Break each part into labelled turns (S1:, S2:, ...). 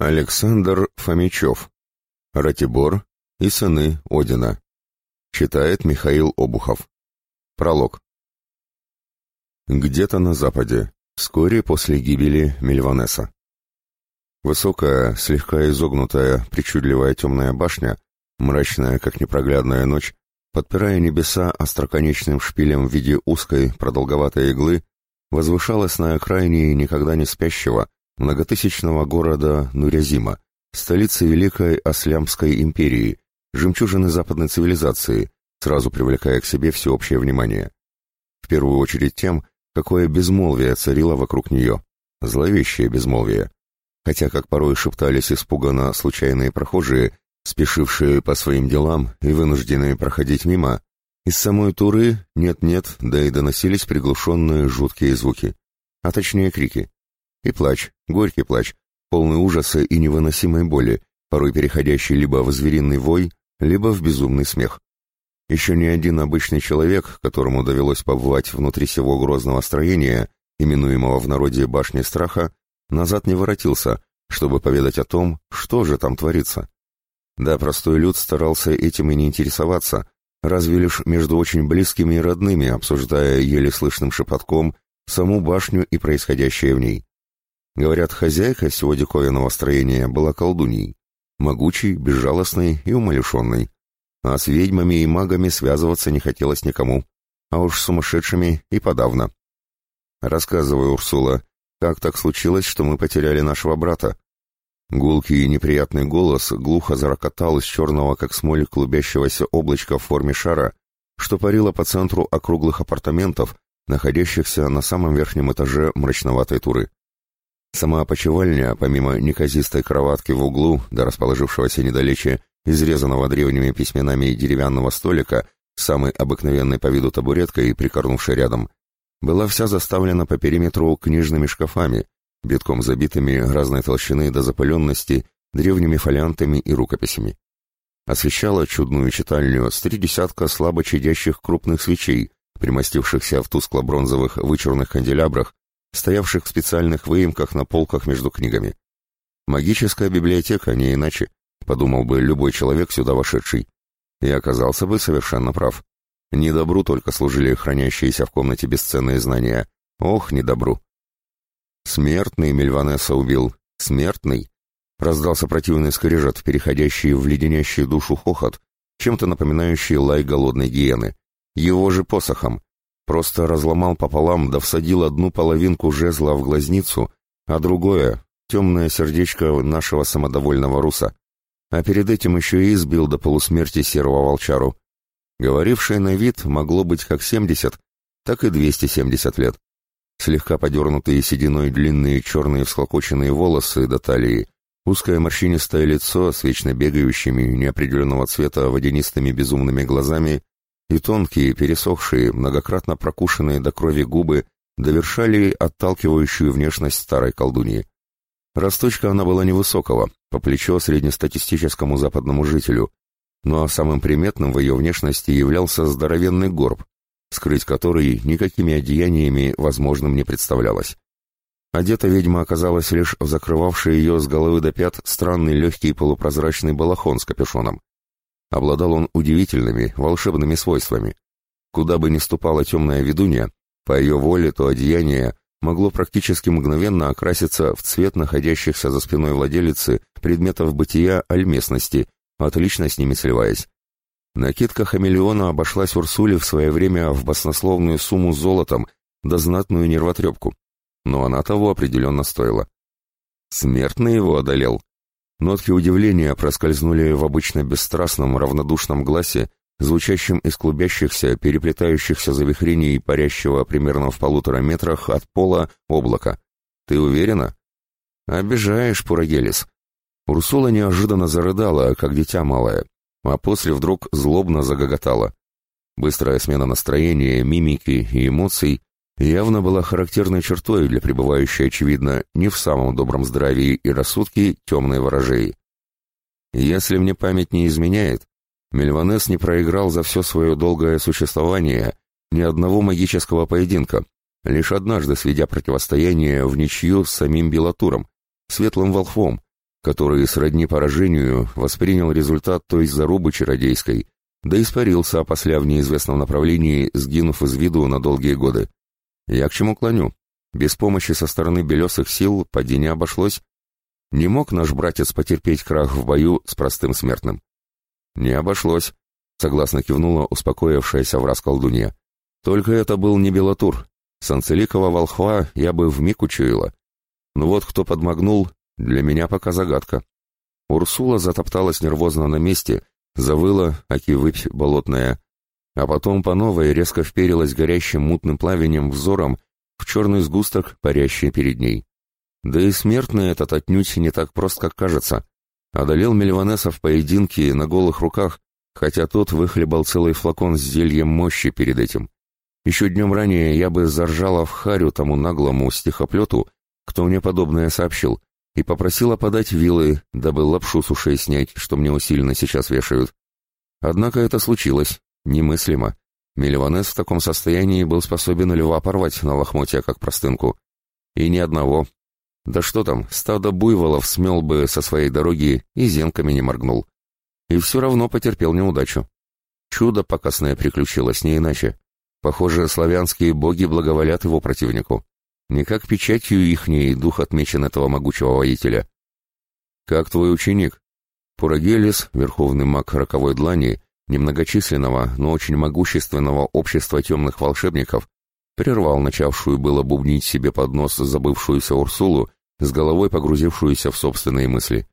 S1: Александр Фомичев. Ратибор и сыны Одина. Читает Михаил Обухов. Пролог. Где-то на западе, вскоре после гибели Мельванеса. Высокая, слегка изогнутая, причудливая темная башня, мрачная, как непроглядная ночь, подпирая небеса остроконечным шпилем в виде узкой, продолговатой иглы, возвышалась на окраине никогда не спящего, многотысячного города Нурязима, столицы Великой Аслямской империи, жемчужины западной цивилизации, сразу привлекая к себе всеобщее внимание. В первую очередь тем, какое безмолвие царило вокруг нее, зловещее безмолвие. Хотя, как порой шептались испуганно случайные прохожие, спешившие по своим делам и вынужденные проходить мимо, из самой Туры нет-нет, да и доносились приглушенные жуткие звуки, а точнее крики. И плач, горький плач, полный ужаса и невыносимой боли, порой переходящий либо в звериный вой, либо в безумный смех. Еще ни один обычный человек, которому довелось побывать внутри всего грозного строения, именуемого в народе башней страха, назад не воротился, чтобы поведать о том, что же там творится. Да, простой люд старался этим и не интересоваться, разве лишь между очень близкими и родными, обсуждая еле слышным шепотком саму башню и происходящее в ней. Говорят, хозяйка всего диковинного строения была колдуньей, могучей, безжалостной и умалишенной. А с ведьмами и магами связываться не хотелось никому, а уж с сумасшедшими и подавно. Рассказывай, Урсула, как так случилось, что мы потеряли нашего брата? Гулкий и неприятный голос глухо зарокотал из черного, как смоль, клубящегося облачка в форме шара, что парило по центру округлых апартаментов, находящихся на самом верхнем этаже мрачноватой туры. Сама опочивальня, помимо неказистой кроватки в углу, до расположившегося недалече, изрезанного древними письменами деревянного столика, самой обыкновенной по виду табуреткой, прикорнувшей рядом, была вся заставлена по периметру книжными шкафами, битком забитыми разной толщины до запыленности, древними фолиантами и рукописями. Освещала чудную читальню с три десятка слабо чадящих крупных свечей, примостившихся в тускло-бронзовых вычурных канделябрах, стоявших в специальных выемках на полках между книгами. Магическая библиотека, не иначе, подумал бы любой человек сюда вошедший. И оказался бы совершенно прав. Не добру только служили хранящиеся в комнате бесценные знания. Ох, не добру. Смертный Мельванеса убил. Смертный. Раздался противный скрежет, переходящий в леденящий душу хохот, чем-то напоминающий лай голодной гиены. Его же посохом. Просто разломал пополам, да всадил одну половинку жезла в глазницу, а другое — темное сердечко нашего самодовольного руса. А перед этим еще и избил до полусмерти серого волчару. Говорившее на вид могло быть как семьдесят, так и двести семьдесят лет. Слегка подернутые сединой длинные черные всклокоченные волосы до талии, узкое морщинистое лицо с вечно бегающими неопределенного цвета водянистыми безумными глазами и тонкие, пересохшие, многократно прокушенные до крови губы довершали отталкивающую внешность старой колдуньи. Росточка она была невысокого, по плечо среднестатистическому западному жителю, но самым приметным в ее внешности являлся здоровенный горб, скрыть который никакими одеяниями возможным не представлялось. Одета ведьма оказалась лишь в закрывавший ее с головы до пят странный легкий полупрозрачный балахон с капюшоном. Обладал он удивительными, волшебными свойствами. Куда бы ни ступала темная ведунья, по ее воле то одеяние могло практически мгновенно окраситься в цвет находящихся за спиной владелицы предметов бытия альместности, отлично с ними сливаясь. Накидка хамелеона обошлась Урсуле в свое время в баснословную сумму золотом да знатную нервотрепку, но она того определенно стоила. Смертный его одолел, Нотки удивления проскользнули в обычно бесстрастном, равнодушном гласе, звучащем из клубящихся, переплетающихся завихрений парящего примерно в полутора метрах от пола облака. «Ты уверена?» «Обижаешь, Пурагелис». Урсула неожиданно зарыдала, как дитя малое, а после вдруг злобно загоготала. Быстрая смена настроения, мимики и эмоций явно была характерной чертой для пребывающей, очевидно, не в самом добром здравии и рассудке темной ворожеи. Если мне память не изменяет, Мельванес не проиграл за все свое долгое существование ни одного магического поединка, лишь однажды сведя противостояние в ничью с самим Белатуром, светлым волхвом, который сродни поражению воспринял результат той зарубы чародейской, да испарился опосля в неизвестном направлении, сгинув из виду на долгие годы. Я к чему клоню? Без помощи со стороны белесых сил падение обошлось. Не мог наш братец потерпеть крах в бою с простым смертным. Не обошлось, согласно кивнула успокоившаяся в колдунья. Только это был не Белатур. Санцеликова волхва я бы вмиг учуяла. Но вот кто подмогнул, для меня пока загадка. Урсула затопталась нервозно на месте, завыла, аки выпь болотная, а потом по новой резко вперилась горящим мутным пламенем взором в черный сгусток, парящий перед ней. Да и смертный этот отнюдь не так прост, как кажется. Одолел Мельванеса в поединке на голых руках, хотя тот выхлебал целый флакон с зельем мощи перед этим. Еще днем ранее я бы заржала в харю тому наглому стихоплету, кто мне подобное сообщил, и попросила подать вилы, дабы лапшу с ушей снять, что мне усиленно сейчас вешают. Однако это случилось. Немыслимо. Мельванес в таком состоянии был способен льва порвать на лохмотья, как простынку. И ни одного. Да что там, стадо буйволов смел бы со своей дороги и зенками не моргнул. И все равно потерпел неудачу. Чудо покосное приключилось, не иначе. Похоже, славянские боги благоволят его противнику. Не как печатью ихней дух отмечен этого могучего воителя. «Как твой ученик?» Пурагелис, верховный маг роковой длани, немногочисленного, но очень могущественного общества темных волшебников, прервал начавшую было бубнить себе под нос забывшуюся Урсулу, с головой погрузившуюся в собственные мысли.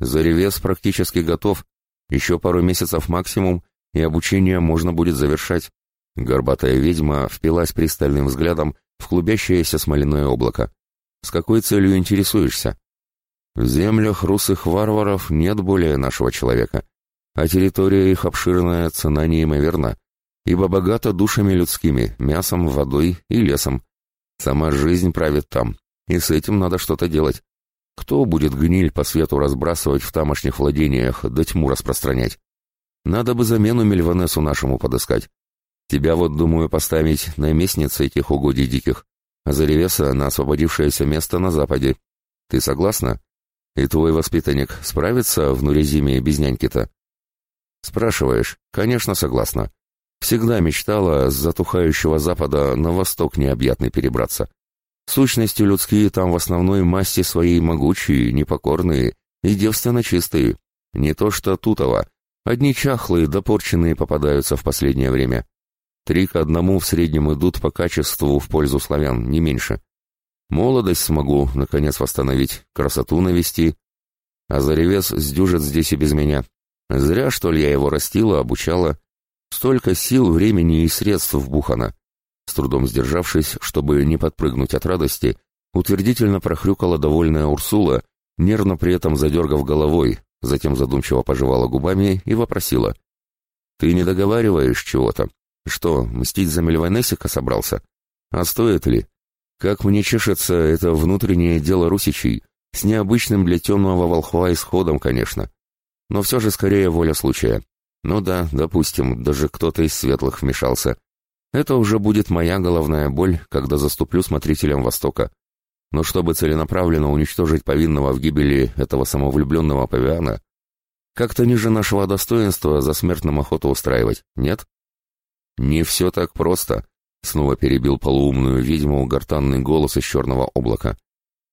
S1: Заревес практически готов, еще пару месяцев максимум, и обучение можно будет завершать. Горбатая ведьма впилась пристальным взглядом в клубящееся смоляное облако. «С какой целью интересуешься?» «В землях русых варваров нет более нашего человека, а территория их обширная, цена неимоверна, ибо богата душами людскими, мясом, водой и лесом. Сама жизнь правит там, и с этим надо что-то делать. Кто будет гниль по свету разбрасывать в тамошних владениях, да тьму распространять? Надо бы замену Мельванесу нашему подыскать. Тебя вот, думаю, поставить на местнице этих угодий диких, а Заревеса на освободившееся место на западе. Ты согласна? И твой воспитанник справится в Нурезиме без няньки-то? Спрашиваешь? Конечно, согласна. Всегда мечтала с затухающего запада на восток необъятный перебраться. Сущности людские там в основной массе своей могучие, непокорные и девственно чистые. Не то что Тутова. Одни чахлые, допорченные попадаются в последнее время. Три к одному в среднем идут по качеству в пользу славян, не меньше. Молодость смогу, наконец, восстановить, красоту навести. А заревес сдюжит здесь и без меня. Зря, что ли, я его растила, обучала. Столько сил, времени и средств вбухано. С трудом сдержавшись, чтобы не подпрыгнуть от радости, утвердительно прохрюкала довольная Урсула, нервно при этом задергав головой, затем задумчиво пожевала губами и вопросила. «Ты не договариваешь чего-то?» Что, мстить за Мельванесика собрался? А стоит ли? Как мне чешется это внутреннее дело русичей, с необычным для темного волхва исходом, конечно. Но все же скорее воля случая. Ну да, допустим, даже кто-то из светлых вмешался. Это уже будет моя головная боль, когда заступлю смотрителем Востока. Но чтобы целенаправленно уничтожить повинного в гибели этого самовлюбленного павиана, как-то ниже нашего достоинства за смертным охоту устраивать, нет? «Не все так просто», — снова перебил полуумную ведьму гортанный голос из черного облака.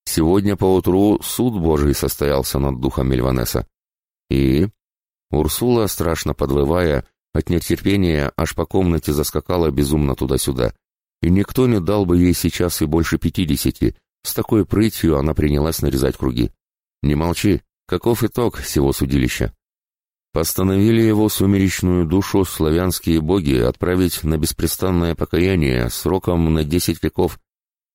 S1: «Сегодня поутру суд Божий состоялся над духом Мельванеса. И...» Урсула, страшно подвывая, от нетерпения аж по комнате заскакала безумно туда-сюда. И никто не дал бы ей сейчас и больше пятидесяти. С такой прытью она принялась нарезать круги. «Не молчи. Каков итог всего судилища?» Постановили его сумеречную душу славянские боги отправить на беспрестанное покаяние сроком на десять веков,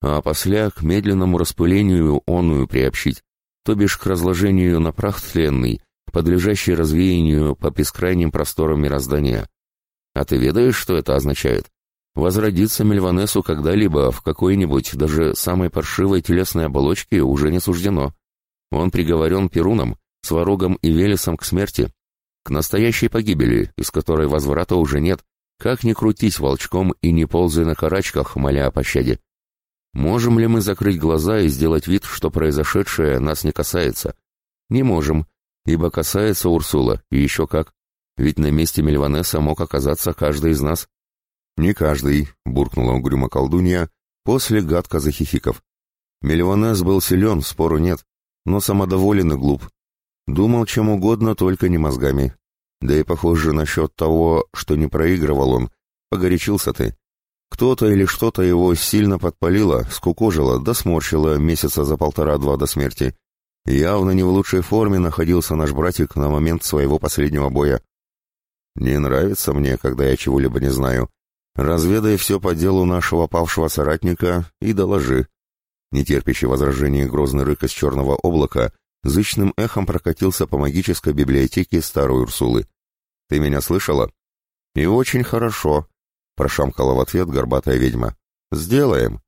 S1: а после к медленному распылению оную приобщить, то бишь к разложению на прах тленный, подлежащий развеянию по бескрайним просторам мироздания. А ты ведаешь, что это означает? Возродиться Мельванесу когда-либо в какой-нибудь, даже самой паршивой телесной оболочке уже не суждено. Он приговорен Перуном, Сварогом и Велесом к смерти, к настоящей погибели, из которой возврата уже нет, как ни крутись волчком и не ползай на карачках, моля о пощаде. Можем ли мы закрыть глаза и сделать вид, что произошедшее нас не касается? Не можем, ибо касается Урсула, и еще как. Ведь на месте Мельванеса мог оказаться каждый из нас. Не каждый, буркнула угрюмо колдунья, после гадко захихиков. Мельванес был силен, спору нет, но самодоволен и глуп. Думал чем угодно, только не мозгами. Да и похоже насчет того, что не проигрывал он. Погорячился ты. Кто-то или что-то его сильно подпалило, скукожило, да сморщило месяца за полтора-два до смерти. Явно не в лучшей форме находился наш братик на момент своего последнего боя. Не нравится мне, когда я чего-либо не знаю. Разведай все по делу нашего павшего соратника и доложи. Нетерпящий возражений грозный рык из черного облака зычным эхом прокатился по магической библиотеке старой Урсулы. «Ты меня слышала?» «И очень хорошо», — прошамкала в ответ горбатая ведьма. «Сделаем».